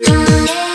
Yeah.